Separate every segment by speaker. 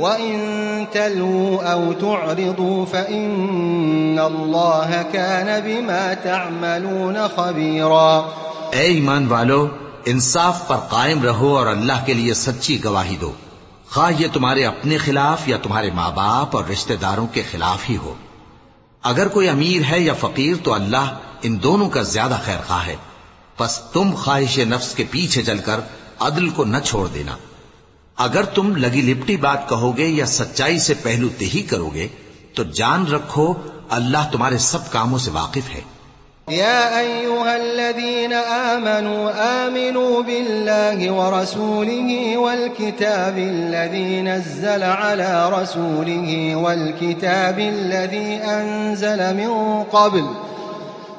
Speaker 1: وإن تلوا أو تعرضوا فإن الله كان بما تعملون خبيرا۔
Speaker 2: اے ایمان والو، انصاف پر قائم رہو اور اللہ کے لیے سچی گواہی دو۔ خواہ یہ تمہارے اپنے خلاف یا تمہارے ماں باپ اور رشتہ داروں کے خلاف ہی ہو۔ اگر کوئی امیر ہے یا فقیر تو اللہ ان دونوں کا زیادہ خیر خواہ ہے۔ پس تم خواہش نفس کے پیچھے چل کر عدل کو نہ چھوڑ دینا۔ اگر تم لگی لپٹی بات کہو گے یا سچائی سے پہلو تہی کرو گے، تو جان رکھو اللہ تمہارے سب کاموں سے واقف ہے۔
Speaker 1: يا أيها الذين آمنوا آمنوا بالله ورسوله والكتاب الذي نزل على رسوله والكتاب الذي أنزل من قبل۔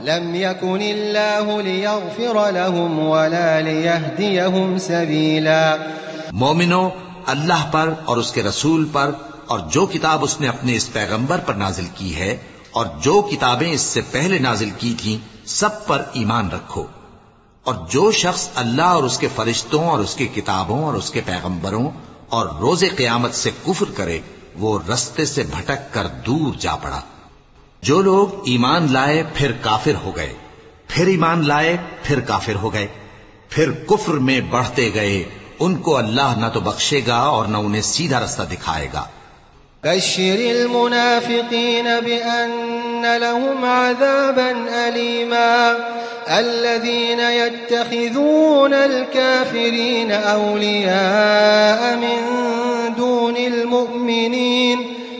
Speaker 1: لم يكن الله ليغفر لهم ولا ليهديهم سبيلا.
Speaker 2: مومنو، اللہ پر اور اس کے رسول پر اور جو کتاب اس نے اپنے اس پیغمبر پر نازل کی ہے اور جو کتابیں اس سے پہلے نازل کی تھیں، سب پر ایمان رکھو۔ اور جو شخص اللہ اور اس کے فرشتوں اور اس کی کتابوں اور اس کے پیغمبروں اور روز قیامت سے کفر کرے، وہ رستے سے بھٹک کر دور جا پڑا۔ جو لوگ ایمان لائے پھر کافر ہو گئے، پھر ایمان لائے پھر کافر ہو گئے، پھر کفر میں بڑھتے گئے، ان کو اللہ نہ تو بخشے گا اور نہ انہیں سیدھا رستہ دکھائے گا۔
Speaker 1: بشر المنافقين بأن لهم عذابا أليما الذين يتخذون الكافرين أولياء من دون المؤمنين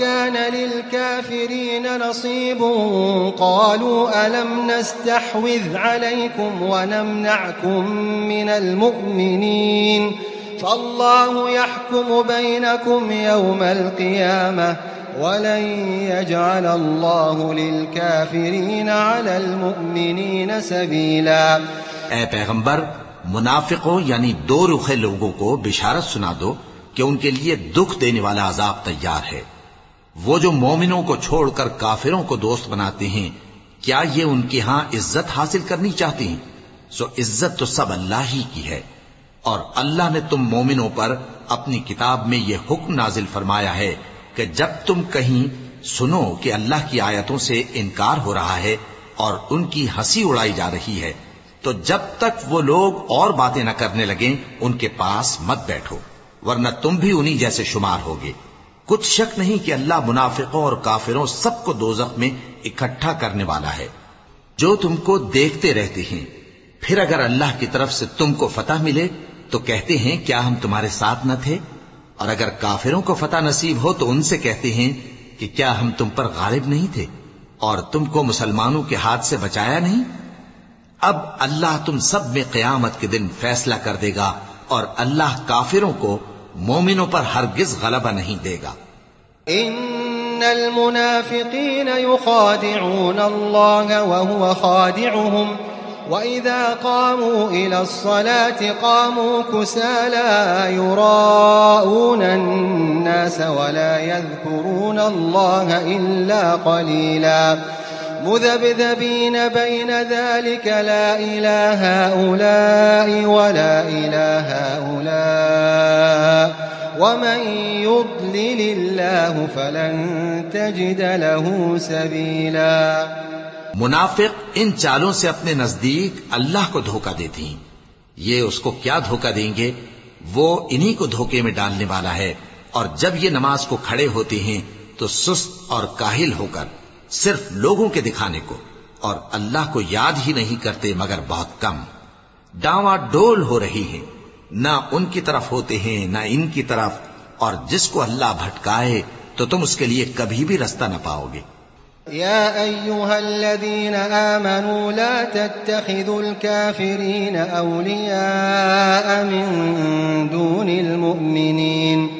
Speaker 1: كان للكافرين نصيب. قالوا ألم نستحوذ عليكم ونمنعكم من المؤمنين؟ فالله يحكم بينكم يوم القيامة ولن يجعل الله للكافرين على المؤمنين سبيلا.
Speaker 2: اے پیغمبر، منافقوں یعنی دو رخے لوگوں کو بشارت سنا دو کہ ان کے لیے دکھ دینے والا عذاب تیار ہے۔ وہ جو مومنوں کو چھوڑ کر کافروں کو دوست بناتے ہیں، کیا یہ ان کے ہاں عزت حاصل کرنی چاہتے ہیں؟ سو عزت تو سب اللہ ہی کی ہے۔ اور اللہ نے تم مومنوں پر اپنی کتاب میں یہ حکم نازل فرمایا ہے کہ جب تم کہیں سنو کہ اللہ کی آیتوں سے انکار ہو رہا ہے اور ان کی ہنسی اڑائی جا رہی ہے، تو جب تک وہ لوگ اور باتیں نہ کرنے لگیں، ان کے پاس مت بیٹھو، ورنہ تم بھی انہی جیسے شمار ہوگے۔ کچھ شک نہیں کہ اللہ منافقوں اور کافروں سب کو دوزخ میں اکٹھا کرنے والا ہے۔ جو تم کو دیکھتے رہتے ہیں، پھر اگر اللہ کی طرف سے تم کو فتح ملے، تو کہتے ہیں، کیا ہم تمہارے ساتھ نہ تھے؟ اور اگر کافروں کو فتح نصیب ہو، تو ان سے کہتے ہیں کہ کیا ہم تم پر غالب نہیں تھے؟ اور تم کو مسلمانوں کے ہاتھ سے بچایا نہیں؟ اب اللہ تم سب میں قیامت کے دن فیصلہ کر دے گا اور اللہ کافروں کو مومنوں پر ہرگز غلبہ نہیں دے گا۔
Speaker 1: إن المنافقين يخادعون الله وهو خادعهم وإذا قاموا إلى الصلاة قاموا كسالا يراءون الناس ولا يذكرون الله إلا قليلا مذبذبين بين ذلك لا إله هؤلاء ولا إله هؤلاء ومن يضلل الله فلن تجد له سبيلا
Speaker 2: منافق ان چالوں سے اپنے نزدیک اللہ کو دھوکہ دیتی ہیں۔ یہ اس کو کیا دھوکہ دیں گے؟ وہ انہی کو دھوکے میں ڈالنے والا ہے۔ اور جب یہ نماز کو کھڑے ہوتے ہیں تو سست اور کاہل ہو کر صرف لوگوں کے دکھانے کو، اور اللہ کو یاد ہی نہیں کرتے مگر بہت کم۔ ڈاوا ڈول ہو رہی ہے نہ ان کی طرف ہوتے ہیں، نہ ان کی طرف۔ اور جس کو اللہ بھٹکائے، تو تم اس کے لیے کبھی بھی رستہ نہ پاؤ گے۔
Speaker 1: يا أيها الذين آمنوا لا تتخذوا الكافرين أولياء من دون المؤمنين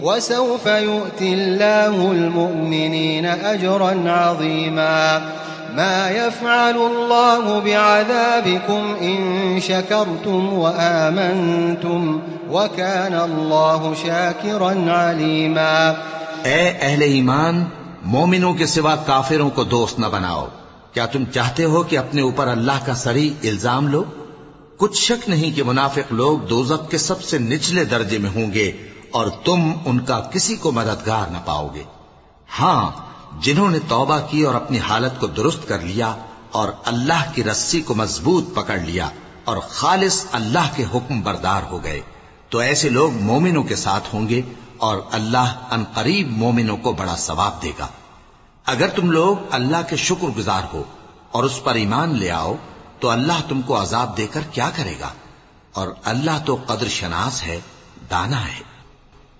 Speaker 1: وسوف يؤتي الله المؤمنين أجرا عظيما. ما يفعل الله بعذابكم إن شكرتم وآمنتم وكان الله شاكرا عليما.
Speaker 2: اے اہل ایمان، مومنوں کے سوا کافروں کو دوست نہ بناؤ۔ کیا تم چاہتے ہو کہ اپنے اوپر اللہ کا سری الزام لو؟ کچھ شک نہیں کہ منافق لوگ دوزک کے سب سے نچلے درجے میں ہوں گے۔ اور تم ان کا کسی کو مددگار نہ پاؤ گے۔ ہاں جنہوں نے توبہ کی اور اپنی حالت کو درست کر لیا اور اللہ کی رسی کو مضبوط پکڑ لیا اور خالص اللہ کے حکم بردار ہو گئے، تو ایسے لوگ مومنوں کے ساتھ ہوں گے اور اللہ ان قریب مومنوں کو بڑا ثواب دے گا۔ اگر تم لوگ اللہ کے شکر گزار ہو اور اس پر ایمان لے آؤ، تو اللہ تم کو عذاب دے کر کیا کرے گا؟ اور اللہ تو قدر شناس ہے، دانا ہے۔